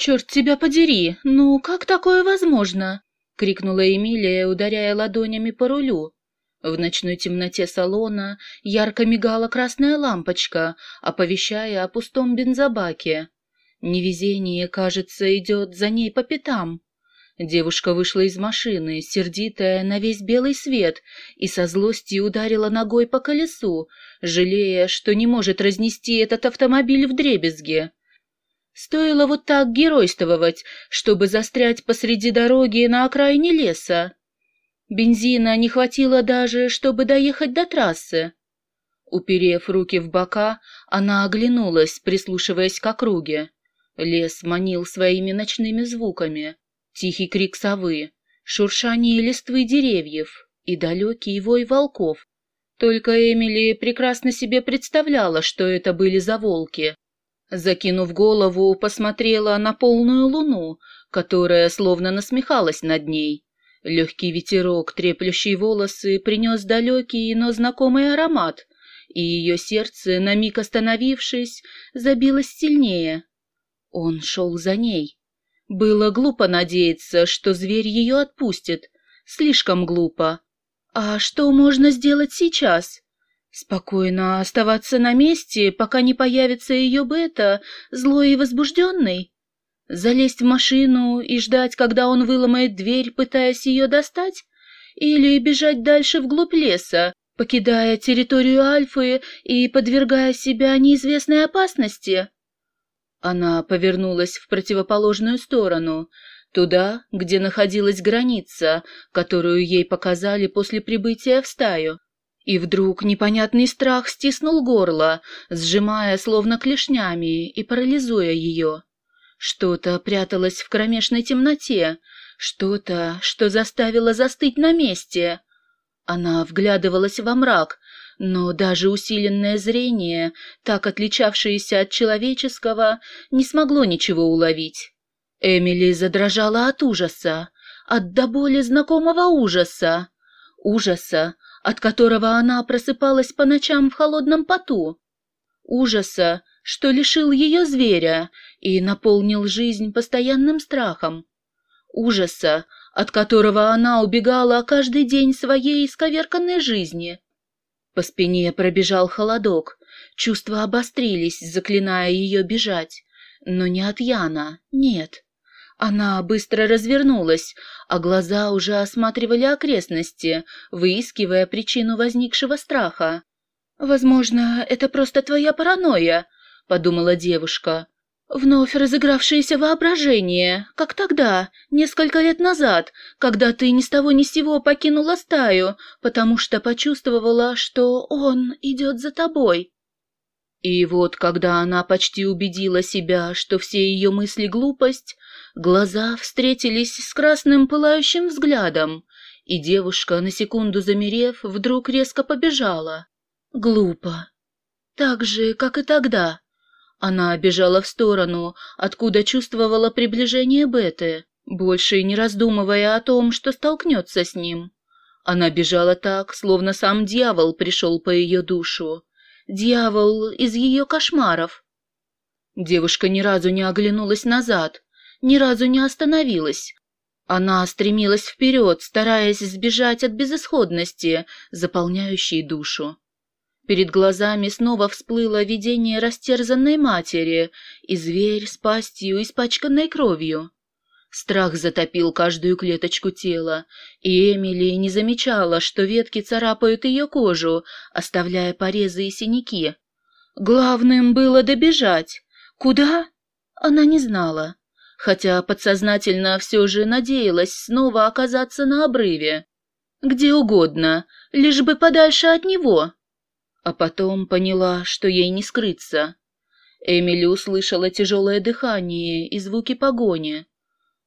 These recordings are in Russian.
«Черт тебя подери! Ну, как такое возможно?» — крикнула Эмилия, ударяя ладонями по рулю. В ночной темноте салона ярко мигала красная лампочка, оповещая о пустом бензобаке. Невезение, кажется, идет за ней по пятам. Девушка вышла из машины, сердитая на весь белый свет, и со злостью ударила ногой по колесу, жалея, что не может разнести этот автомобиль в дребезге. Стоило вот так геройствовать, чтобы застрять посреди дороги на окраине леса. Бензина не хватило даже, чтобы доехать до трассы. Уперев руки в бока, она оглянулась, прислушиваясь к округе. Лес манил своими ночными звуками. Тихий крик совы, шуршание листвы деревьев и далекий вой волков. Только Эмили прекрасно себе представляла, что это были за волки. Закинув голову, посмотрела на полную луну, которая словно насмехалась над ней. Легкий ветерок, треплющий волосы, принес далекий, но знакомый аромат, и ее сердце, на миг остановившись, забилось сильнее. Он шел за ней. Было глупо надеяться, что зверь ее отпустит. Слишком глупо. А что можно сделать сейчас? Спокойно оставаться на месте, пока не появится ее бета, злой и возбужденный? Залезть в машину и ждать, когда он выломает дверь, пытаясь ее достать? Или бежать дальше вглубь леса, покидая территорию Альфы и подвергая себя неизвестной опасности? Она повернулась в противоположную сторону, туда, где находилась граница, которую ей показали после прибытия в стаю. И вдруг непонятный страх стиснул горло, сжимая словно клешнями и парализуя ее. Что-то пряталось в кромешной темноте, что-то, что заставило застыть на месте. Она вглядывалась во мрак, но даже усиленное зрение, так отличавшееся от человеческого, не смогло ничего уловить. Эмили задрожала от ужаса, от до боли знакомого ужаса, ужаса, от которого она просыпалась по ночам в холодном поту, ужаса, что лишил ее зверя и наполнил жизнь постоянным страхом, ужаса, от которого она убегала каждый день своей исковерканной жизни. По спине пробежал холодок, чувства обострились, заклиная ее бежать. Но не от Яна, нет. Она быстро развернулась, а глаза уже осматривали окрестности, выискивая причину возникшего страха. «Возможно, это просто твоя паранойя», — подумала девушка. Вновь разыгравшееся воображение, как тогда, несколько лет назад, когда ты ни с того ни с сего покинула стаю, потому что почувствовала, что он идет за тобой. И вот, когда она почти убедила себя, что все ее мысли глупость, глаза встретились с красным пылающим взглядом, и девушка, на секунду замерев, вдруг резко побежала. Глупо. Так же, как и тогда. Она бежала в сторону, откуда чувствовала приближение Беты, больше не раздумывая о том, что столкнется с ним. Она бежала так, словно сам дьявол пришел по ее душу. Дьявол из ее кошмаров. Девушка ни разу не оглянулась назад, ни разу не остановилась. Она стремилась вперед, стараясь сбежать от безысходности, заполняющей душу. Перед глазами снова всплыло видение растерзанной матери и зверь с пастью, испачканной кровью. Страх затопил каждую клеточку тела, и Эмили не замечала, что ветки царапают ее кожу, оставляя порезы и синяки. Главным было добежать. Куда? Она не знала, хотя подсознательно все же надеялась снова оказаться на обрыве. Где угодно, лишь бы подальше от него. А потом поняла, что ей не скрыться. Эмили услышала тяжелое дыхание и звуки погони.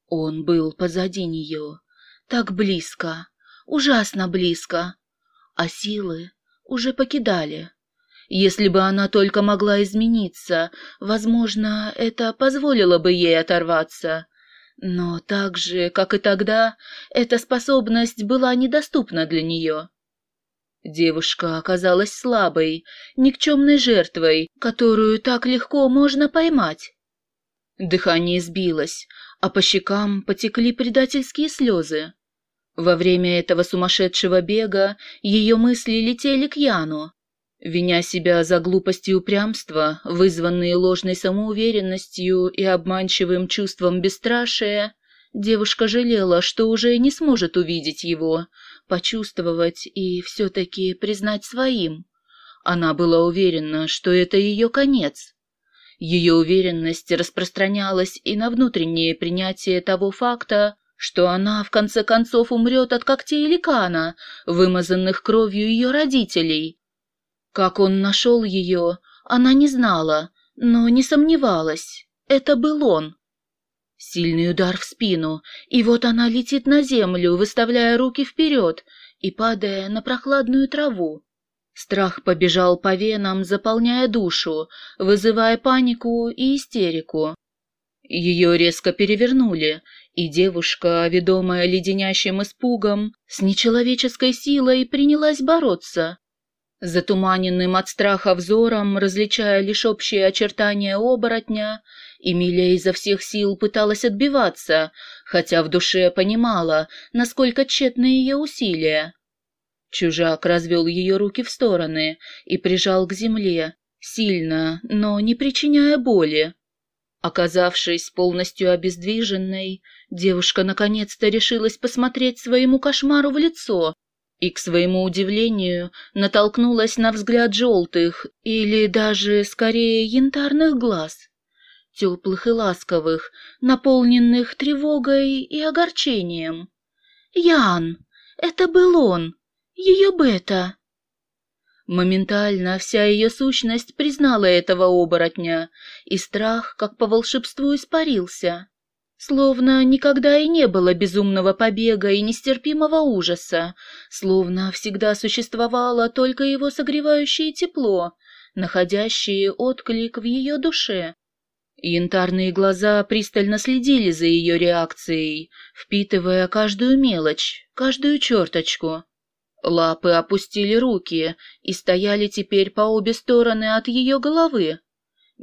Он был позади нее, так близко, ужасно близко, а силы уже покидали. Если бы она только могла измениться, возможно, это позволило бы ей оторваться. Но так же, как и тогда, эта способность была недоступна для нее. Девушка оказалась слабой, никчемной жертвой, которую так легко можно поймать. Дыхание сбилось, а по щекам потекли предательские слезы. Во время этого сумасшедшего бега ее мысли летели к Яну. Виня себя за глупость и упрямство, вызванные ложной самоуверенностью и обманчивым чувством бесстрашия, девушка жалела, что уже не сможет увидеть его, почувствовать и все-таки признать своим. Она была уверена, что это ее конец. Ее уверенность распространялась и на внутреннее принятие того факта, что она в конце концов умрет от когтей ликана, вымазанных кровью ее родителей. Как он нашел ее, она не знала, но не сомневалась. Это был он. Сильный удар в спину, и вот она летит на землю, выставляя руки вперед и падая на прохладную траву. Страх побежал по венам, заполняя душу, вызывая панику и истерику. Ее резко перевернули, и девушка, ведомая леденящим испугом, с нечеловеческой силой принялась бороться. Затуманенным от страха взором, различая лишь общие очертания оборотня, Эмилия изо всех сил пыталась отбиваться, хотя в душе понимала, насколько тщетны ее усилия. Чужак развел ее руки в стороны и прижал к земле, сильно, но не причиняя боли. Оказавшись полностью обездвиженной, девушка наконец-то решилась посмотреть своему кошмару в лицо и, к своему удивлению, натолкнулась на взгляд желтых или даже, скорее, янтарных глаз, теплых и ласковых, наполненных тревогой и огорчением. «Ян! Это был он!» Ее бета!» Моментально вся ее сущность признала этого оборотня, и страх, как по волшебству, испарился. Словно никогда и не было безумного побега и нестерпимого ужаса, словно всегда существовало только его согревающее тепло, находящее отклик в ее душе. Янтарные глаза пристально следили за ее реакцией, впитывая каждую мелочь, каждую черточку. Лапы опустили руки и стояли теперь по обе стороны от ее головы.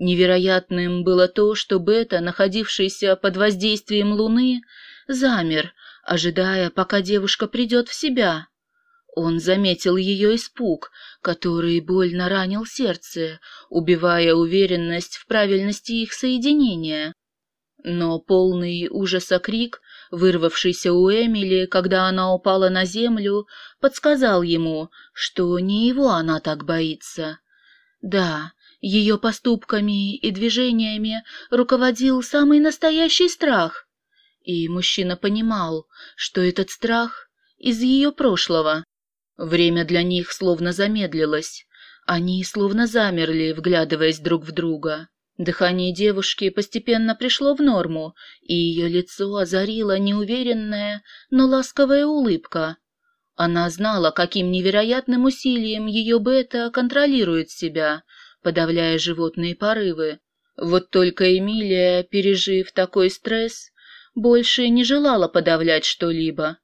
Невероятным было то, что Бета, находившийся под воздействием луны, замер, ожидая, пока девушка придет в себя. Он заметил ее испуг, который больно ранил сердце, убивая уверенность в правильности их соединения. Но полный ужаса крик вырвавшийся у Эмили, когда она упала на землю, подсказал ему, что не его она так боится. Да, ее поступками и движениями руководил самый настоящий страх. И мужчина понимал, что этот страх из ее прошлого. Время для них словно замедлилось. Они словно замерли, вглядываясь друг в друга. Дыхание девушки постепенно пришло в норму, и ее лицо озарила неуверенная, но ласковая улыбка. Она знала, каким невероятным усилием ее бета контролирует себя, подавляя животные порывы. Вот только Эмилия, пережив такой стресс, больше не желала подавлять что-либо.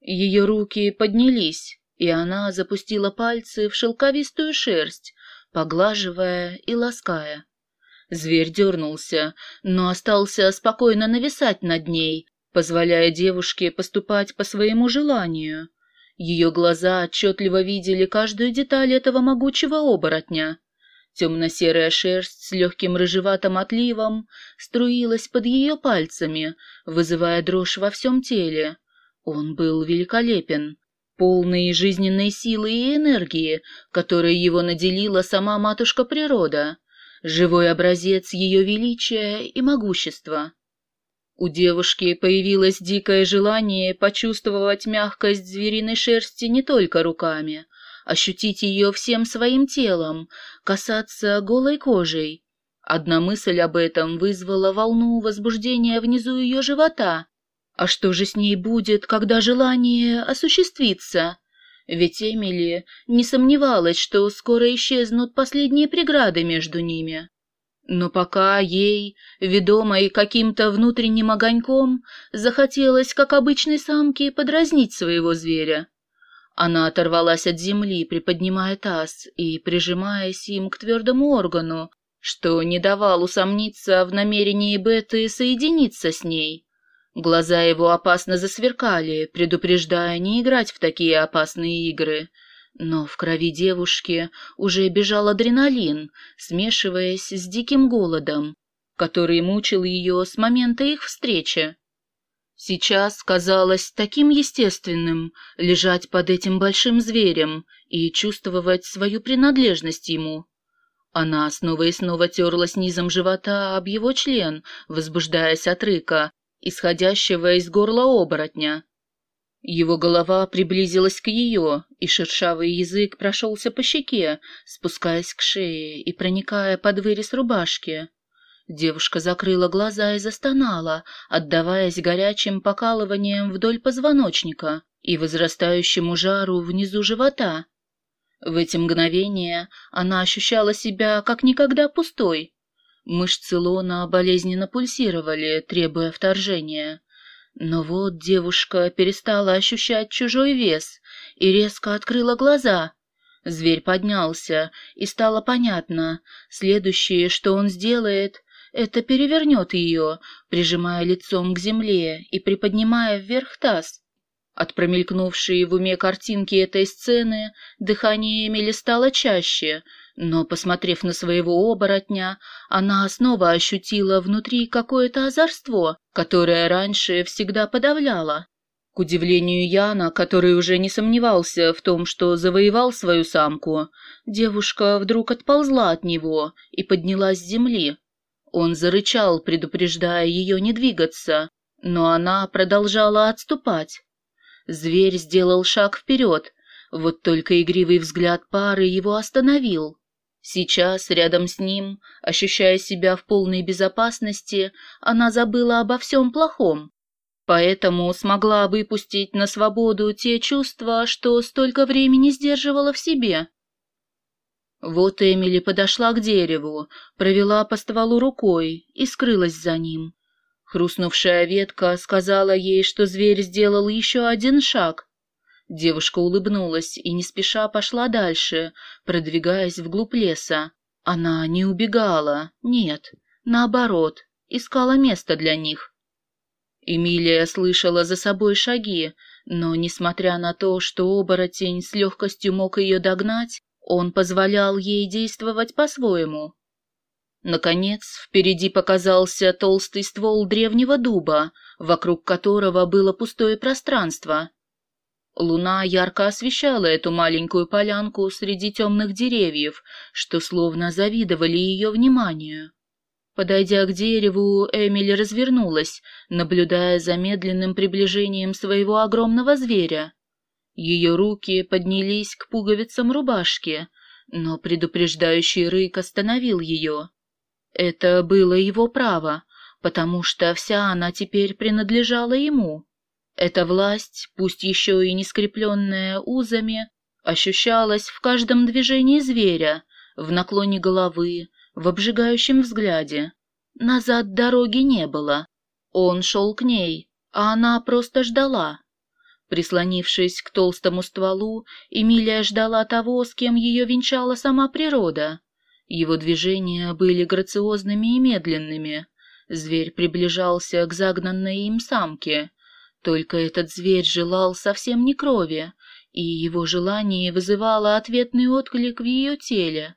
Ее руки поднялись, и она запустила пальцы в шелковистую шерсть, поглаживая и лаская. Зверь дернулся, но остался спокойно нависать над ней, позволяя девушке поступать по своему желанию. Ее глаза отчетливо видели каждую деталь этого могучего оборотня. Темно-серая шерсть с легким рыжеватым отливом струилась под ее пальцами, вызывая дрожь во всем теле. Он был великолепен, полный жизненной силы и энергии, которой его наделила сама матушка природа живой образец ее величия и могущества. У девушки появилось дикое желание почувствовать мягкость звериной шерсти не только руками, ощутить ее всем своим телом, касаться голой кожей. Одна мысль об этом вызвала волну возбуждения внизу ее живота. А что же с ней будет, когда желание осуществится? Ведь Эмили не сомневалась, что скоро исчезнут последние преграды между ними. Но пока ей, ведомой каким-то внутренним огоньком, захотелось, как обычной самке, подразнить своего зверя. Она оторвалась от земли, приподнимая таз и прижимаясь им к твердому органу, что не давал усомниться в намерении Беты соединиться с ней. Глаза его опасно засверкали, предупреждая не играть в такие опасные игры. Но в крови девушки уже бежал адреналин, смешиваясь с диким голодом, который мучил ее с момента их встречи. Сейчас казалось таким естественным лежать под этим большим зверем и чувствовать свою принадлежность ему. Она снова и снова терлась низом живота об его член, возбуждаясь от рыка, исходящего из горла оборотня. Его голова приблизилась к ее, и шершавый язык прошелся по щеке, спускаясь к шее и проникая под вырез рубашки. Девушка закрыла глаза и застонала, отдаваясь горячим покалыванием вдоль позвоночника и возрастающему жару внизу живота. В эти мгновения она ощущала себя как никогда пустой. Мышцы лона болезненно пульсировали, требуя вторжения. Но вот девушка перестала ощущать чужой вес и резко открыла глаза. Зверь поднялся, и стало понятно, следующее, что он сделает, это перевернет ее, прижимая лицом к земле и приподнимая вверх таз. От промелькнувшей в уме картинки этой сцены дыхание Эмили стало чаще, но, посмотрев на своего оборотня, она снова ощутила внутри какое-то озорство, которое раньше всегда подавляло. К удивлению Яна, который уже не сомневался в том, что завоевал свою самку, девушка вдруг отползла от него и поднялась с земли. Он зарычал, предупреждая ее не двигаться, но она продолжала отступать. Зверь сделал шаг вперед, вот только игривый взгляд пары его остановил. Сейчас, рядом с ним, ощущая себя в полной безопасности, она забыла обо всем плохом, поэтому смогла выпустить на свободу те чувства, что столько времени сдерживала в себе. Вот Эмили подошла к дереву, провела по стволу рукой и скрылась за ним. Хрустнувшая ветка сказала ей, что зверь сделал еще один шаг. Девушка улыбнулась и не спеша пошла дальше, продвигаясь вглубь леса. Она не убегала, нет, наоборот, искала место для них. Эмилия слышала за собой шаги, но, несмотря на то, что оборотень с легкостью мог ее догнать, он позволял ей действовать по-своему. Наконец, впереди показался толстый ствол древнего дуба, вокруг которого было пустое пространство. Луна ярко освещала эту маленькую полянку среди темных деревьев, что словно завидовали ее вниманию. Подойдя к дереву, Эмили развернулась, наблюдая за медленным приближением своего огромного зверя. Ее руки поднялись к пуговицам рубашки, но предупреждающий рык остановил ее. Это было его право, потому что вся она теперь принадлежала ему. Эта власть, пусть еще и не скрепленная узами, ощущалась в каждом движении зверя, в наклоне головы, в обжигающем взгляде. Назад дороги не было. Он шел к ней, а она просто ждала. Прислонившись к толстому стволу, Эмилия ждала того, с кем ее венчала сама природа. Его движения были грациозными и медленными. Зверь приближался к загнанной им самке. Только этот зверь желал совсем не крови, и его желание вызывало ответный отклик в ее теле.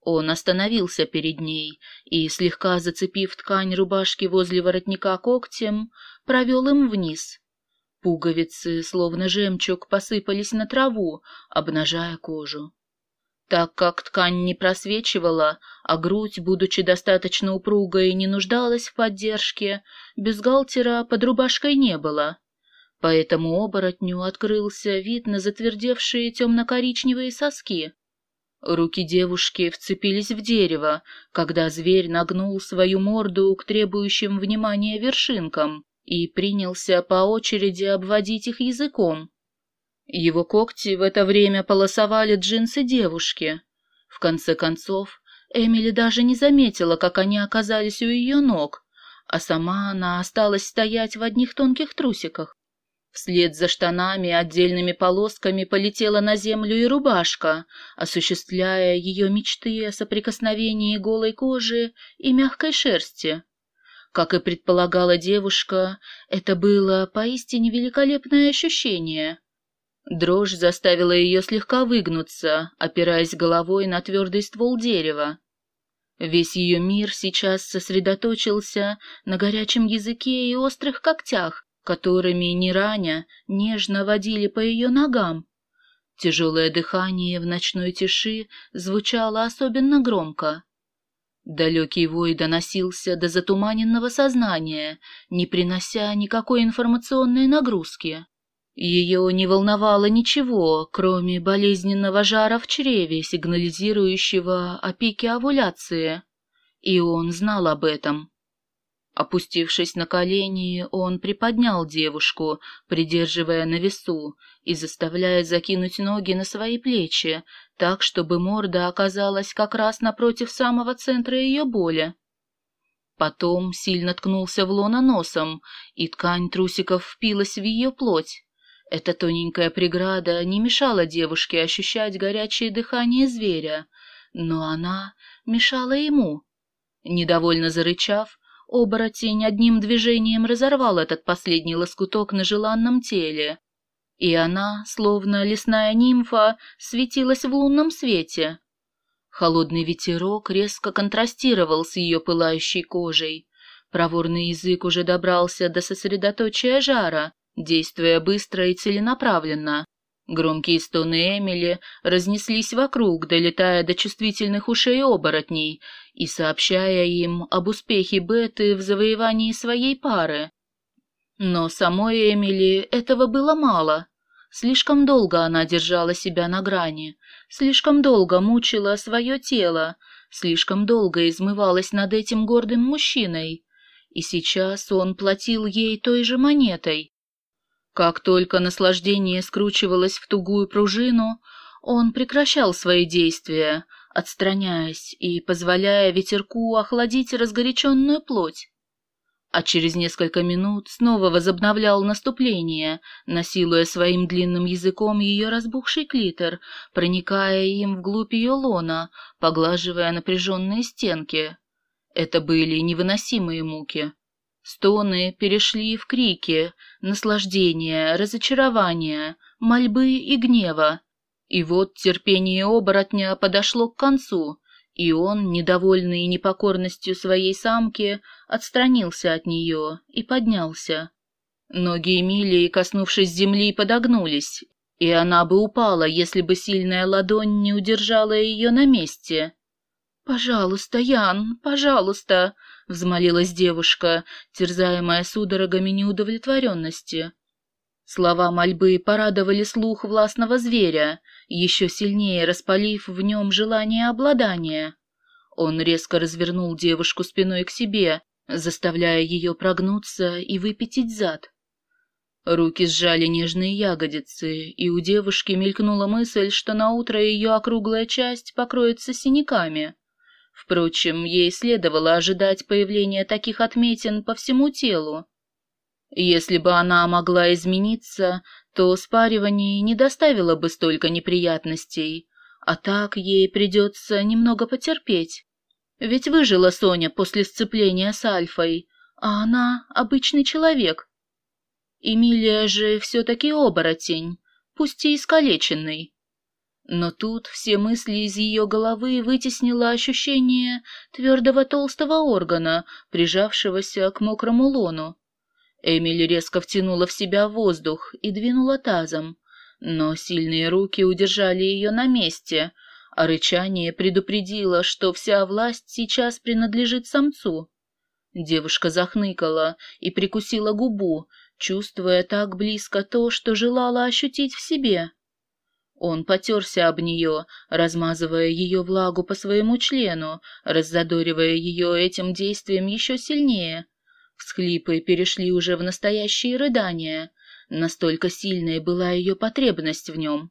Он остановился перед ней и, слегка зацепив ткань рубашки возле воротника когтем, провел им вниз. Пуговицы, словно жемчуг, посыпались на траву, обнажая кожу. Так как ткань не просвечивала, а грудь, будучи достаточно упругой, не нуждалась в поддержке, бюстгальтера под рубашкой не было. Поэтому оборотню открылся вид на затвердевшие темно-коричневые соски. Руки девушки вцепились в дерево, когда зверь нагнул свою морду к требующим внимания вершинкам и принялся по очереди обводить их языком. Его когти в это время полосовали джинсы девушки. В конце концов, Эмили даже не заметила, как они оказались у ее ног, а сама она осталась стоять в одних тонких трусиках. Вслед за штанами отдельными полосками полетела на землю и рубашка, осуществляя ее мечты о соприкосновении голой кожи и мягкой шерсти. Как и предполагала девушка, это было поистине великолепное ощущение. Дрожь заставила ее слегка выгнуться, опираясь головой на твердый ствол дерева. Весь ее мир сейчас сосредоточился на горячем языке и острых когтях, которыми не раня нежно водили по ее ногам. Тяжелое дыхание в ночной тиши звучало особенно громко. Далекий вой доносился до затуманенного сознания, не принося никакой информационной нагрузки. Ее не волновало ничего, кроме болезненного жара в чреве, сигнализирующего о пике овуляции. И он знал об этом. Опустившись на колени, он приподнял девушку, придерживая на весу и заставляя закинуть ноги на свои плечи, так, чтобы морда оказалась как раз напротив самого центра ее боли. Потом сильно ткнулся в лона носом, и ткань трусиков впилась в ее плоть. Эта тоненькая преграда не мешала девушке ощущать горячее дыхание зверя, но она мешала ему. Недовольно зарычав, Оборотень одним движением разорвал этот последний лоскуток на желанном теле, и она, словно лесная нимфа, светилась в лунном свете. Холодный ветерок резко контрастировал с ее пылающей кожей. Проворный язык уже добрался до сосредоточия жара, действуя быстро и целенаправленно. Громкие стоны Эмили разнеслись вокруг, долетая до чувствительных ушей оборотней и сообщая им об успехе Беты в завоевании своей пары. Но самой Эмили этого было мало. Слишком долго она держала себя на грани, слишком долго мучила свое тело, слишком долго измывалась над этим гордым мужчиной. И сейчас он платил ей той же монетой. Как только наслаждение скручивалось в тугую пружину, он прекращал свои действия, отстраняясь и позволяя ветерку охладить разгоряченную плоть. А через несколько минут снова возобновлял наступление, насилуя своим длинным языком ее разбухший клитор, проникая им вглубь ее лона, поглаживая напряженные стенки. Это были невыносимые муки. Стоны перешли в крики, наслаждения, разочарования, мольбы и гнева. И вот терпение оборотня подошло к концу, и он, недовольный непокорностью своей самки, отстранился от нее и поднялся. Ноги Эмилии, коснувшись земли, подогнулись, и она бы упала, если бы сильная ладонь не удержала ее на месте. «Пожалуйста, Ян, пожалуйста!» Взмолилась девушка, терзаемая судорогами неудовлетворенности. Слова мольбы порадовали слух властного зверя, еще сильнее распалив в нем желание обладания. Он резко развернул девушку спиной к себе, заставляя ее прогнуться и выпятить зад. Руки сжали нежные ягодицы, и у девушки мелькнула мысль, что на утро ее округлая часть покроется синяками. Впрочем, ей следовало ожидать появления таких отметин по всему телу. Если бы она могла измениться, то спаривание не доставило бы столько неприятностей, а так ей придется немного потерпеть. Ведь выжила Соня после сцепления с Альфой, а она обычный человек. Эмилия же все-таки оборотень, пусть и искалеченный. Но тут все мысли из ее головы вытеснило ощущение твердого толстого органа, прижавшегося к мокрому лону. Эмили резко втянула в себя воздух и двинула тазом, но сильные руки удержали ее на месте, а рычание предупредило, что вся власть сейчас принадлежит самцу. Девушка захныкала и прикусила губу, чувствуя так близко то, что желала ощутить в себе. Он потерся об нее, размазывая ее влагу по своему члену, раззадоривая ее этим действием еще сильнее. Всхлипы перешли уже в настоящие рыдания. Настолько сильной была ее потребность в нем.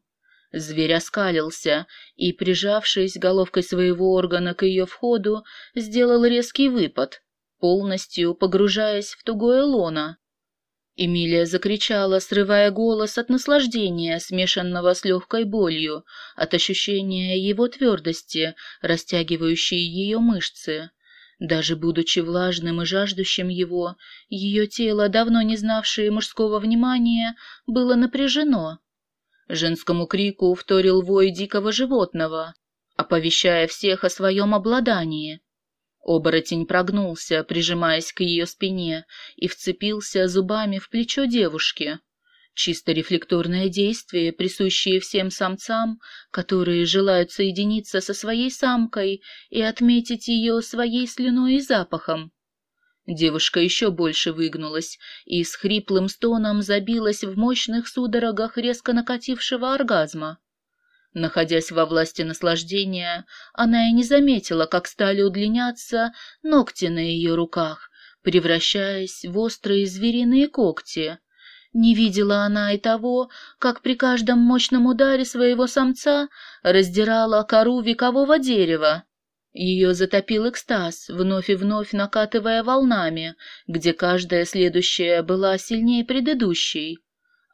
Зверь оскалился и, прижавшись головкой своего органа к ее входу, сделал резкий выпад, полностью погружаясь в тугое лоно. Эмилия закричала, срывая голос от наслаждения, смешанного с легкой болью, от ощущения его твердости, растягивающей ее мышцы. Даже будучи влажным и жаждущим его, ее тело, давно не знавшее мужского внимания, было напряжено. Женскому крику вторил вой дикого животного, оповещая всех о своем обладании. Оборотень прогнулся, прижимаясь к ее спине, и вцепился зубами в плечо девушки. Чисто рефлекторное действие, присущее всем самцам, которые желают соединиться со своей самкой и отметить ее своей слюной и запахом. Девушка еще больше выгнулась и с хриплым стоном забилась в мощных судорогах резко накатившего оргазма. Находясь во власти наслаждения, она и не заметила, как стали удлиняться ногти на ее руках, превращаясь в острые звериные когти. Не видела она и того, как при каждом мощном ударе своего самца раздирала кору векового дерева. Ее затопил экстаз, вновь и вновь накатывая волнами, где каждая следующая была сильнее предыдущей.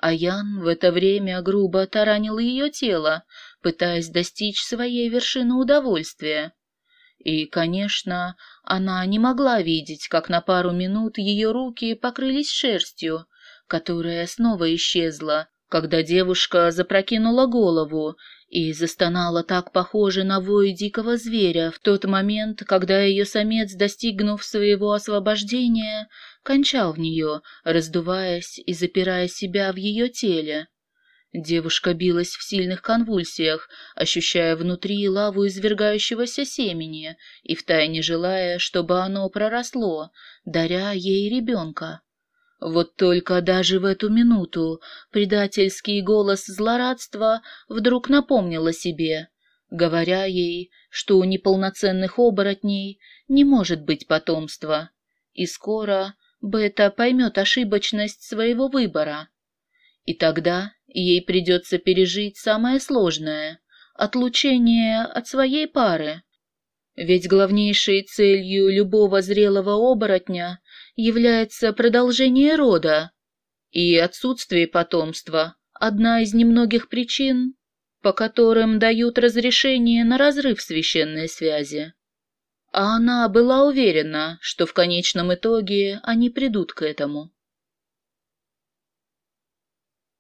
А Ян в это время грубо таранил ее тело, пытаясь достичь своей вершины удовольствия. И, конечно, она не могла видеть, как на пару минут ее руки покрылись шерстью, которая снова исчезла, когда девушка запрокинула голову и застонала так похоже на вой дикого зверя в тот момент, когда ее самец, достигнув своего освобождения, кончал в нее, раздуваясь и запирая себя в ее теле. Девушка билась в сильных конвульсиях, ощущая внутри лаву извергающегося семени и втайне желая, чтобы оно проросло, даря ей ребенка. Вот только даже в эту минуту предательский голос злорадства вдруг напомнил о себе, говоря ей, что у неполноценных оборотней не может быть потомства, и скоро Бета поймет ошибочность своего выбора. И тогда ей придется пережить самое сложное — отлучение от своей пары. Ведь главнейшей целью любого зрелого оборотня является продолжение рода, и отсутствие потомства – одна из немногих причин, по которым дают разрешение на разрыв священной связи. А она была уверена, что в конечном итоге они придут к этому.